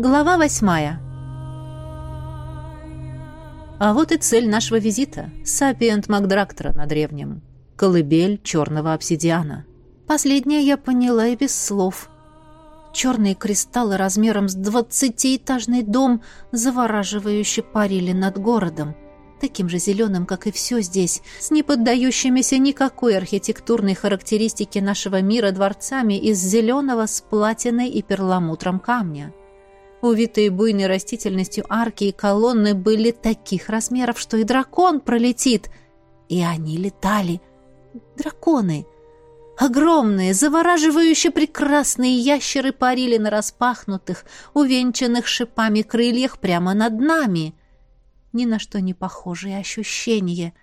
Глава восьмая. А вот и цель нашего визита. Сапиент Макдрактора на древнем. Колыбель черного обсидиана. Последнее я поняла и без слов. Черные кристаллы размером с двадцатиэтажный дом завораживающе парили над городом, таким же зеленым, как и все здесь, с неподдающимися никакой архитектурной характеристике нашего мира дворцами из зеленого с платиной и перламутром камня. Увитые буйной растительностью арки и колонны были таких размеров, что и дракон пролетит. И они летали. Драконы — Огромные, завораживающе прекрасные ящеры парили на распахнутых, увенчанных шипами крыльях прямо над нами. Ни на что не похожие ощущения.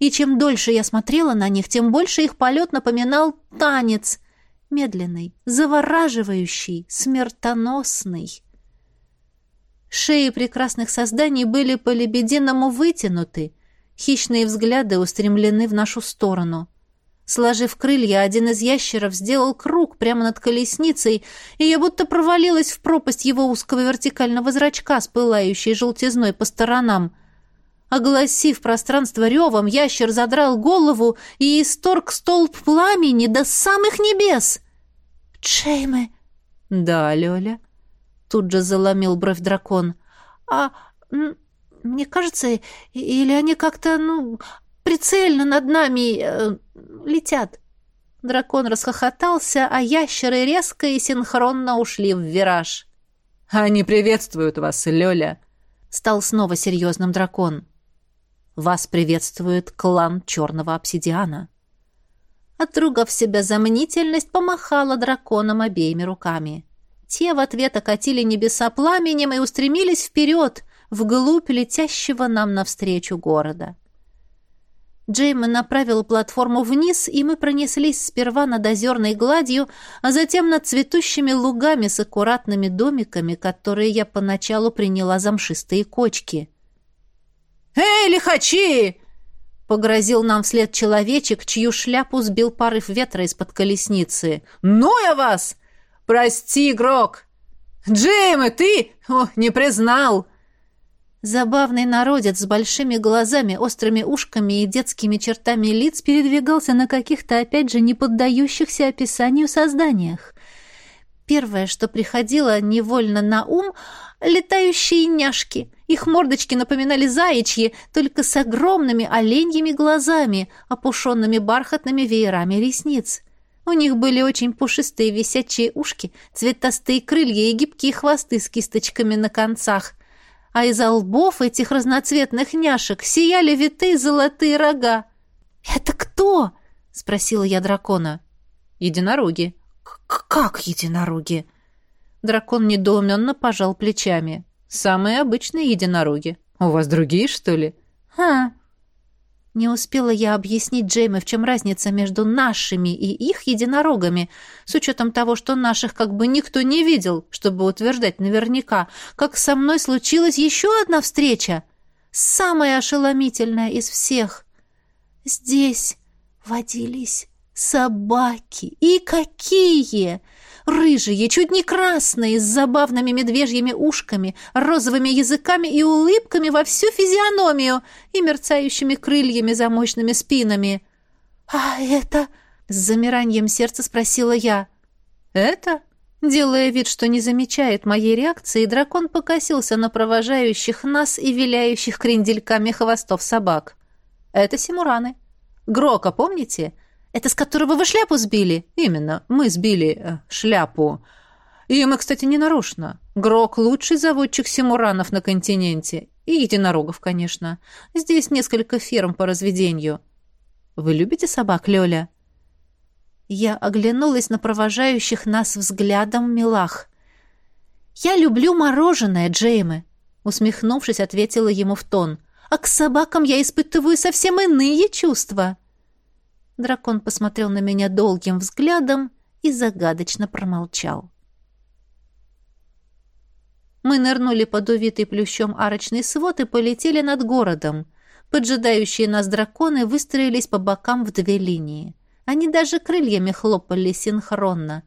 И чем дольше я смотрела на них, тем больше их полет напоминал танец. Медленный, завораживающий, смертоносный. Шеи прекрасных созданий были по-лебединому вытянуты, хищные взгляды устремлены в нашу сторону — Сложив крылья, один из ящеров сделал круг прямо над колесницей, и я будто провалилась в пропасть его узкого вертикального зрачка с желтизной по сторонам. Огласив пространство ревом, ящер задрал голову и исторг столб пламени до самых небес. «Джейме!» «Да, Лёля?» Тут же заломил бровь дракон. «А мне кажется, или они как-то, ну, прицельно над нами э, летят». Дракон расхохотался, а ящеры резко и синхронно ушли в вираж. «Они приветствуют вас, Лёля!» Стал снова серьезным дракон. «Вас приветствует клан Черного Обсидиана». Отругав себя за мнительность, помахала драконом обеими руками. Те в ответ окатили небеса пламенем и устремились вперед, вглубь летящего нам навстречу города. Джеймон направил платформу вниз, и мы пронеслись сперва над озерной гладью, а затем над цветущими лугами с аккуратными домиками, которые я поначалу приняла за мшистые кочки. «Эй, лихачи!» — погрозил нам вслед человечек, чью шляпу сбил порыв ветра из-под колесницы. «Ну я вас! Прости, игрок! Джейм, и ты? О, не признал!» Забавный народец с большими глазами, острыми ушками и детскими чертами лиц передвигался на каких-то, опять же, не поддающихся описанию созданиях. Первое, что приходило невольно на ум — летающие няшки. Их мордочки напоминали заячьи, только с огромными оленьими глазами, опушенными бархатными веерами ресниц. У них были очень пушистые висячие ушки, цветастые крылья и гибкие хвосты с кисточками на концах — а из лбов этих разноцветных няшек сияли витые золотые рога. «Это кто?» — спросила я дракона. «Единороги». «Как единороги?» Дракон недоуменно пожал плечами. «Самые обычные единороги. У вас другие, что ли?» «Ха, не успела я объяснить Джейме, в чем разница между нашими и их единорогами, с учетом того, что наших как бы никто не видел, чтобы утверждать наверняка, как со мной случилась еще одна встреча, самая ошеломительная из всех. Здесь водились собаки. И какие! Рыжие, чуть не красные, с забавными медвежьими ушками, розовыми языками и улыбками во всю физиономию и мерцающими крыльями за мощными спинами. «А это...» — с замиранием сердца спросила я. «Это?» Делая вид, что не замечает моей реакции, дракон покосился на провожающих нас и виляющих крендельками хвостов собак. «Это симураны. Грока, помните? Это с которого вы шляпу сбили? Именно, мы сбили э, шляпу. И мы, кстати, не нарочно. Грок лучший заводчик симуранов на континенте. И единорогов, конечно. Здесь несколько ферм по разведению. Вы любите собак, Лёля? Я оглянулась на провожающих нас взглядом милах. «Я люблю мороженое, Джеймы», — усмехнувшись, ответила ему в тон. «А к собакам я испытываю совсем иные чувства». Дракон посмотрел на меня долгим взглядом и загадочно промолчал. Мы нырнули под увитый плющом арочный свод и полетели над городом. Поджидающие нас драконы выстроились по бокам в две линии. Они даже крыльями хлопали синхронно.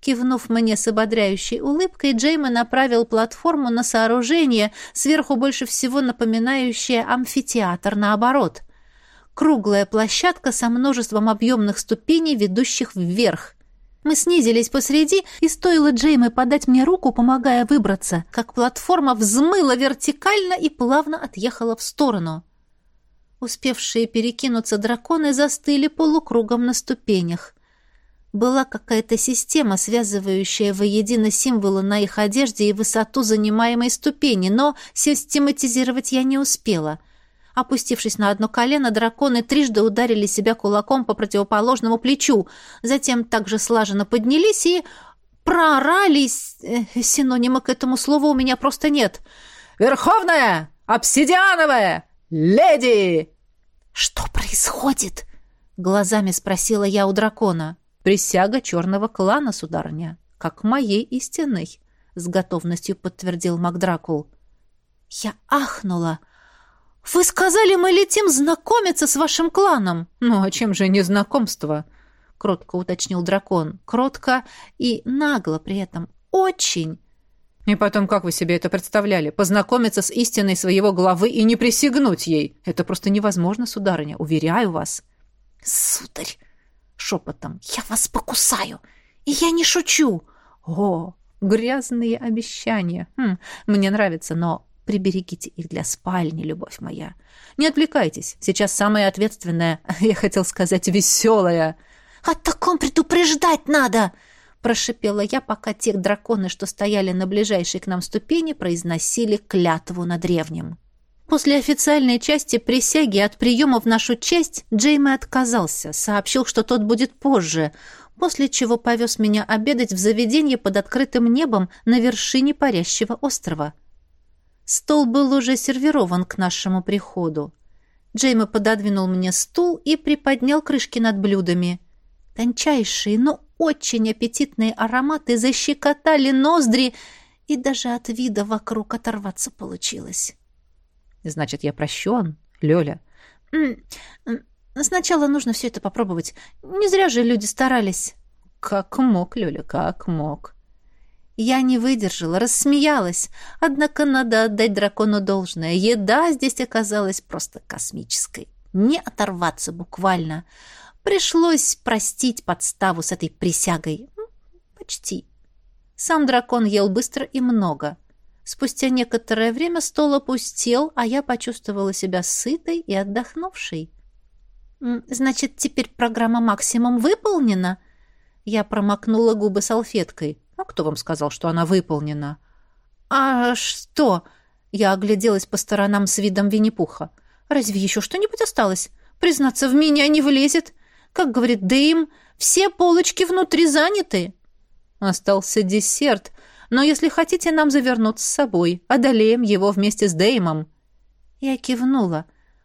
Кивнув мне с ободряющей улыбкой, Джейма направил платформу на сооружение, сверху больше всего напоминающее амфитеатр наоборот. Круглая площадка со множеством объемных ступеней, ведущих вверх. Мы снизились посреди, и стоило Джейме подать мне руку, помогая выбраться, как платформа взмыла вертикально и плавно отъехала в сторону. Успевшие перекинуться драконы застыли полукругом на ступенях. Была какая-то система, связывающая воедино символы на их одежде и высоту занимаемой ступени, но систематизировать я не успела. Опустившись на одно колено, драконы трижды ударили себя кулаком по противоположному плечу, затем также слаженно поднялись и проорались. Э, синонима к этому слову у меня просто нет. «Верховная! Обсидиановая! Леди!» «Что происходит?» — глазами спросила я у дракона. Присяга черного клана, сударыня, как моей истинной, с готовностью подтвердил Макдракул. Я ахнула. Вы сказали, мы летим знакомиться с вашим кланом. Ну, а чем же не знакомство? кротко уточнил дракон. Кротко и нагло при этом. Очень. И потом, как вы себе это представляли? Познакомиться с истиной своего главы и не присягнуть ей. Это просто невозможно, сударыня, уверяю вас. Сударь, шепотом. «Я вас покусаю! И я не шучу!» «О, грязные обещания! Хм, мне нравится, но приберегите их для спальни, любовь моя. Не отвлекайтесь, сейчас самое ответственное, я хотел сказать, веселое». «О таком предупреждать надо!» прошипела я, пока те драконы, что стояли на ближайшей к нам ступени, произносили клятву на древнем. После официальной части присяги от приема в нашу честь Джейми отказался, сообщил, что тот будет позже, после чего повез меня обедать в заведение под открытым небом на вершине парящего острова. Стол был уже сервирован к нашему приходу. Джейми пододвинул мне стул и приподнял крышки над блюдами. Тончайшие, но очень аппетитные ароматы защекотали ноздри, и даже от вида вокруг оторваться получилось. Значит, я прощен, Лёля. Сначала нужно все это попробовать. Не зря же люди старались. Как мог, Лёля, как мог. Я не выдержала, рассмеялась. Однако надо отдать дракону должное. Еда здесь оказалась просто космической. Не оторваться буквально. Пришлось простить подставу с этой присягой. Почти. Сам дракон ел быстро и много — Спустя некоторое время стол опустел, а я почувствовала себя сытой и отдохнувшей. «Значит, теперь программа «Максимум» выполнена?» Я промокнула губы салфеткой. «А кто вам сказал, что она выполнена?» «А что?» Я огляделась по сторонам с видом Винни-Пуха. «Разве еще что-нибудь осталось? Признаться, в меня не влезет. Как говорит Дэйм, все полочки внутри заняты». Остался десерт, но если хотите нам завернуть с собой, одолеем его вместе с Деймом». Я кивнула.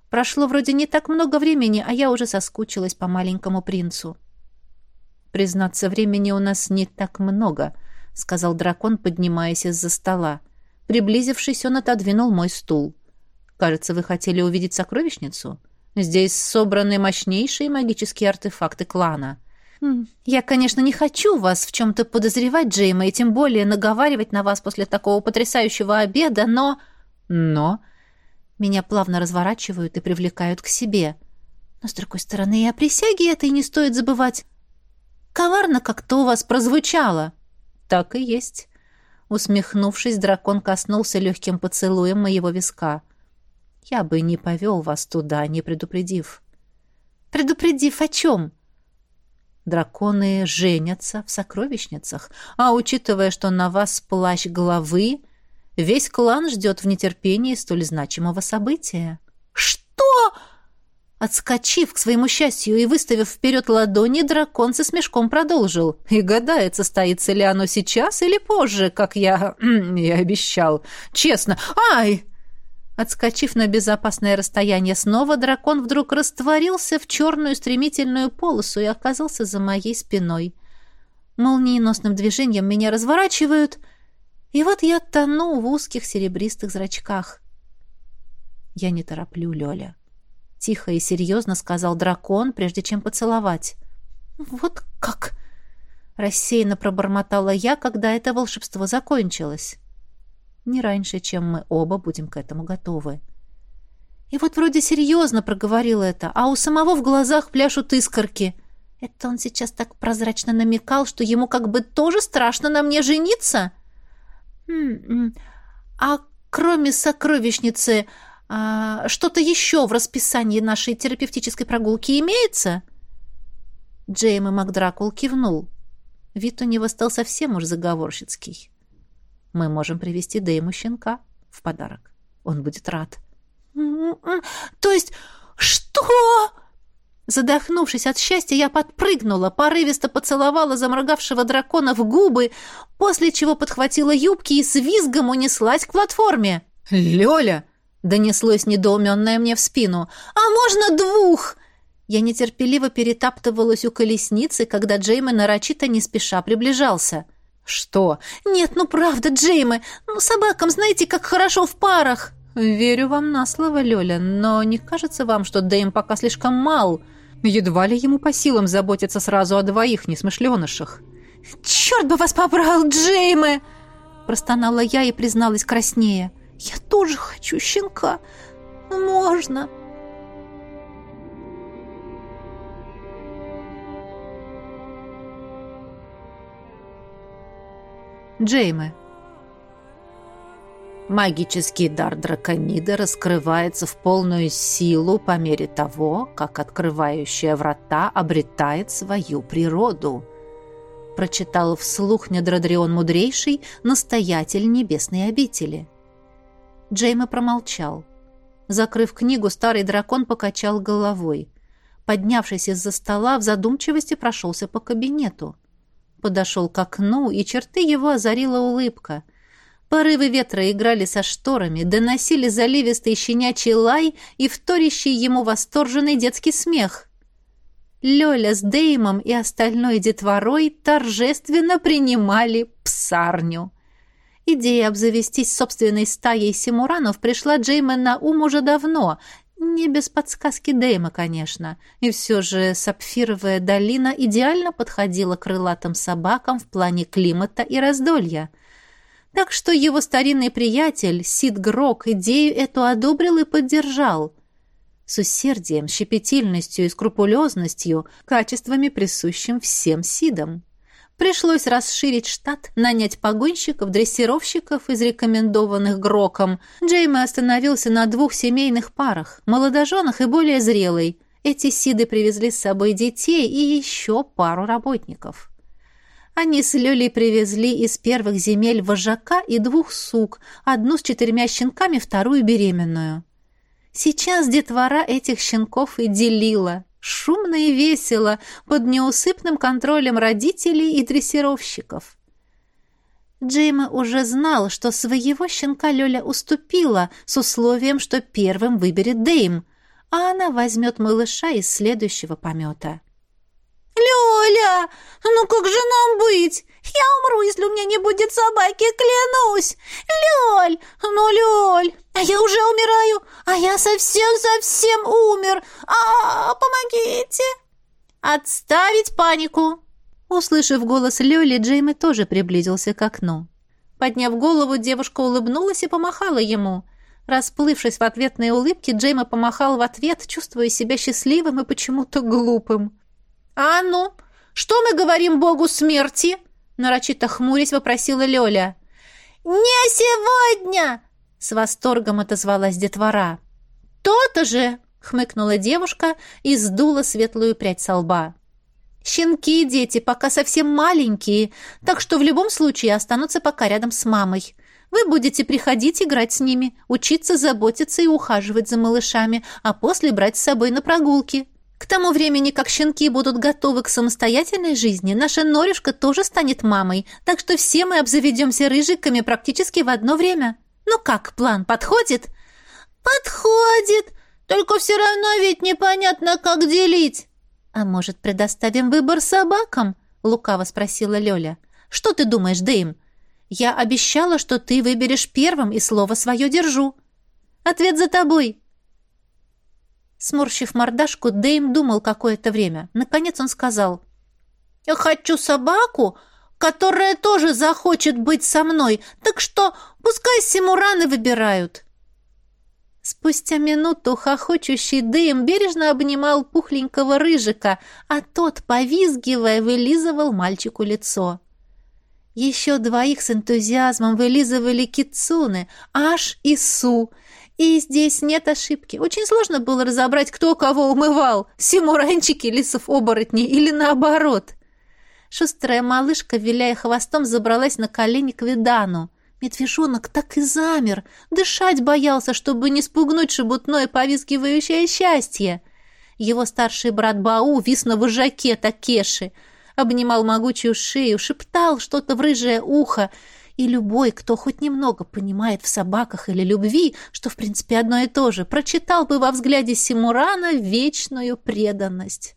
Прошло вроде не так много времени, а я уже соскучилась по маленькому принцу. «Признаться, времени у нас не так много», — сказал дракон, поднимаясь из-за стола. Приблизившись, он отодвинул мой стул. «Кажется, вы хотели увидеть сокровищницу? Здесь собраны мощнейшие магические артефакты клана». «Я, конечно, не хочу вас в чем-то подозревать, Джейма, и тем более наговаривать на вас после такого потрясающего обеда, но...» «Но...» Меня плавно разворачивают и привлекают к себе. Но, с другой стороны, и о присяге этой не стоит забывать. Коварно как-то у вас прозвучало. Так и есть. Усмехнувшись, дракон коснулся легким поцелуем моего виска. Я бы не повел вас туда, не предупредив. Предупредив о чем? — Драконы женятся в сокровищницах, а учитывая, что на вас плащ главы, весь клан ждет в нетерпении столь значимого события. «Что?» Отскочив к своему счастью и выставив вперед ладони, дракон со смешком продолжил. И гадает, состоится ли оно сейчас или позже, как я и обещал. Честно. Ай! Отскочив на безопасное расстояние снова, дракон вдруг растворился в черную стремительную полосу и оказался за моей спиной. Молниеносным движением меня разворачивают, и вот я тону в узких серебристых зрачках. «Я не тороплю, Лёля», — тихо и серьезно сказал дракон, прежде чем поцеловать. «Вот как?» Рассеянно пробормотала я, когда это волшебство закончилось. Не раньше, чем мы оба будем к этому готовы. И вот вроде серьезно проговорил это, а у самого в глазах пляшут искорки. Это он сейчас так прозрачно намекал, что ему как бы тоже страшно на мне жениться? М-м. А кроме сокровищницы, а, что-то еще в расписании нашей терапевтической прогулки имеется? Джейм и Макдракул кивнул. Вид у него стал совсем уж заговорщицкий. Мы можем привести Дэйму щенка в подарок. Он будет рад. То есть что? Задохнувшись от счастья, я подпрыгнула, порывисто поцеловала заморгавшего дракона в губы, после чего подхватила юбки и с визгом унеслась к платформе. «Лёля!» — донеслось недоуменное мне в спину. «А можно двух?» Я нетерпеливо перетаптывалась у колесницы, когда Джейме нарочито не спеша приближался. «Что?» «Нет, ну правда, Джейме! Ну, собакам знаете, как хорошо в парах!» «Верю вам на слово, Лёля, но не кажется вам, что Дэйм пока слишком мал? Едва ли ему по силам заботиться сразу о двоих несмышленышах?» «Чёрт бы вас побрал, Джейме!» Простонала я и призналась краснее. «Я тоже хочу щенка. Можно!» Джейме. Магический дар драконида раскрывается в полную силу по мере того, как открывающая врата обретает свою природу. Прочитал вслух Недрадрион Мудрейший, настоятель небесной обители. Джейме промолчал. Закрыв книгу, старый дракон покачал головой. Поднявшись из-за стола, в задумчивости прошелся по кабинету подошел к окну, и черты его озарила улыбка. Порывы ветра играли со шторами, доносили заливистый щенячий лай и вторящий ему восторженный детский смех. Лёля с Деймом и остальной детворой торжественно принимали псарню. Идея обзавестись собственной стаей симуранов пришла Джеймен на ум уже давно, не без подсказки Дэйма, конечно. И все же Сапфировая долина идеально подходила крылатым собакам в плане климата и раздолья. Так что его старинный приятель, Сид Грок, идею эту одобрил и поддержал. С усердием, щепетильностью и скрупулезностью, качествами, присущим всем Сидам. Пришлось расширить штат, нанять погонщиков, дрессировщиков из рекомендованных Гроком. Джейми остановился на двух семейных парах, молодоженах и более зрелой. Эти сиды привезли с собой детей и еще пару работников. Они с Лёлей привезли из первых земель вожака и двух сук, одну с четырьмя щенками, вторую беременную. Сейчас детвора этих щенков и делила. Шумно и весело, под неусыпным контролем родителей и дрессировщиков. Джейма уже знал, что своего щенка Лёля уступила с условием, что первым выберет Дейм, а она возьмет малыша из следующего помета. «Лёля, ну как же нам быть? Я умру, если у меня не будет собаки, клянусь! Лёль, ну, Лёль, а я уже умираю, а я совсем-совсем умер! А, помогите!» «Отставить панику!» Услышав голос Лёли, Джейми тоже приблизился к окну. Подняв голову, девушка улыбнулась и помахала ему. Расплывшись в ответной улыбке, Джейма помахал в ответ, чувствуя себя счастливым и почему-то глупым. «А ну, что мы говорим богу смерти?» Нарочито хмурясь вопросила Лёля. «Не сегодня!» — с восторгом отозвалась детвора. «То-то же!» — хмыкнула девушка и сдула светлую прядь со лба. «Щенки и дети пока совсем маленькие, так что в любом случае останутся пока рядом с мамой. Вы будете приходить играть с ними, учиться заботиться и ухаживать за малышами, а после брать с собой на прогулки. К тому времени, как щенки будут готовы к самостоятельной жизни, наша Норюшка тоже станет мамой, так что все мы обзаведемся рыжиками практически в одно время. Ну как, план подходит?» «Подходит! Только все равно ведь непонятно, как делить!» «А может, предоставим выбор собакам?» — лукаво спросила Лёля. «Что ты думаешь, Дэйм? Я обещала, что ты выберешь первым, и слово свое держу. Ответ за тобой!» Сморщив мордашку, Дэйм думал какое-то время. Наконец он сказал. Я хочу собаку, которая тоже захочет быть со мной, так что пускай Симураны выбирают». Спустя минуту хохочущий дым бережно обнимал пухленького рыжика, а тот, повизгивая, вылизывал мальчику лицо. Еще двоих с энтузиазмом вылизывали кицуны, Аш и Су. И здесь нет ошибки. Очень сложно было разобрать, кто кого умывал, симуранчики, лисов-оборотней или наоборот. Шустрая малышка, виляя хвостом, забралась на колени к Видану. Медвежонок так и замер, дышать боялся, чтобы не спугнуть шебутное повизгивающее счастье. Его старший брат Бау вис на вожаке Такеши, обнимал могучую шею, шептал что-то в рыжее ухо, и любой, кто хоть немного понимает в собаках или любви, что, в принципе, одно и то же, прочитал бы во взгляде Симурана вечную преданность.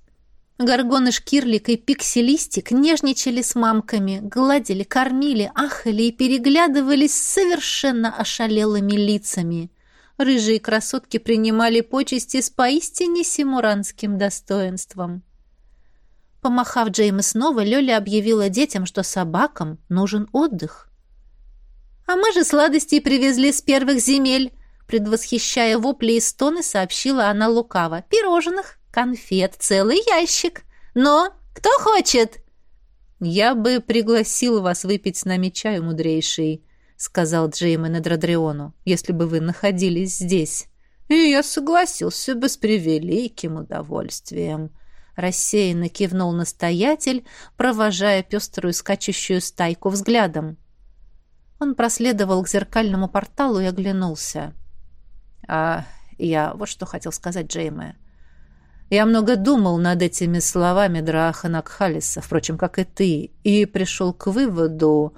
Горгоны Шкирлик и Пикселистик нежничали с мамками, гладили, кормили, ахали и переглядывались совершенно ошалелыми лицами. Рыжие красотки принимали почести с поистине симуранским достоинством. Помахав Джейма снова, Лёля объявила детям, что собакам нужен отдых. «А мы же сладостей привезли с первых земель!» Предвосхищая вопли и стоны, сообщила она лукаво. «Пирожных!» конфет целый ящик. Но кто хочет?» «Я бы пригласил вас выпить с нами чаю, мудрейший», — сказал Джеймен Эдрадриону, «если бы вы находились здесь». «И я согласился бы с превеликим удовольствием», — рассеянно кивнул настоятель, провожая пеструю скачущую стайку взглядом. Он проследовал к зеркальному порталу и оглянулся. «А я вот что хотел сказать, Джейме. Я много думал над этими словами Драха Накхалиса, впрочем, как и ты, и пришел к выводу,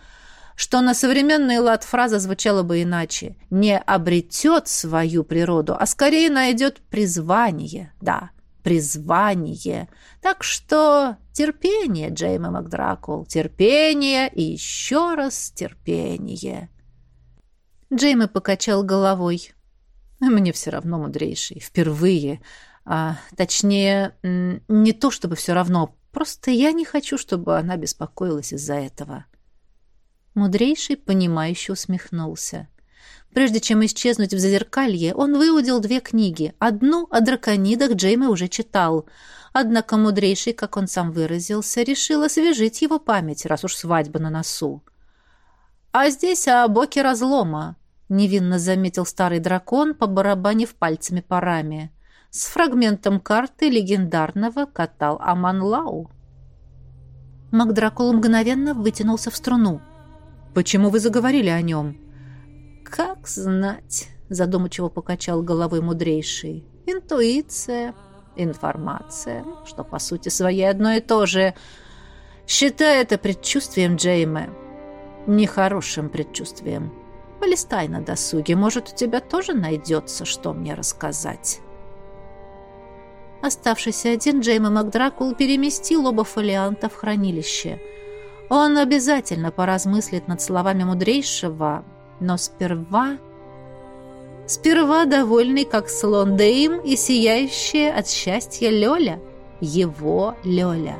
что на современный лад фраза звучала бы иначе. Не обретет свою природу, а скорее найдет призвание. Да, призвание. Так что терпение, Джейми Макдракул, терпение и еще раз терпение. Джейми покачал головой. Мне все равно, мудрейший, впервые а, точнее, не то чтобы все равно, просто я не хочу, чтобы она беспокоилась из-за этого. Мудрейший, понимающе усмехнулся. Прежде чем исчезнуть в зазеркалье, он выудил две книги. Одну о драконидах Джейми уже читал. Однако мудрейший, как он сам выразился, решил освежить его память, раз уж свадьба на носу. «А здесь о боке разлома», — невинно заметил старый дракон, побарабанив пальцами по с фрагментом карты легендарного катал Аманлау. Макдракул мгновенно вытянулся в струну. «Почему вы заговорили о нем?» «Как знать», — задумчиво покачал головой мудрейший. «Интуиция, информация, что по сути своей одно и то же. Считай это предчувствием Джейме. Нехорошим предчувствием. Полистай на досуге, может, у тебя тоже найдется, что мне рассказать». Оставшийся один, Джейми Макдракул переместил оба фолианта в хранилище. Он обязательно поразмыслит над словами мудрейшего, но сперва... Сперва довольный, как слон Дейм, и сияющая от счастья Лёля. Его Лёля.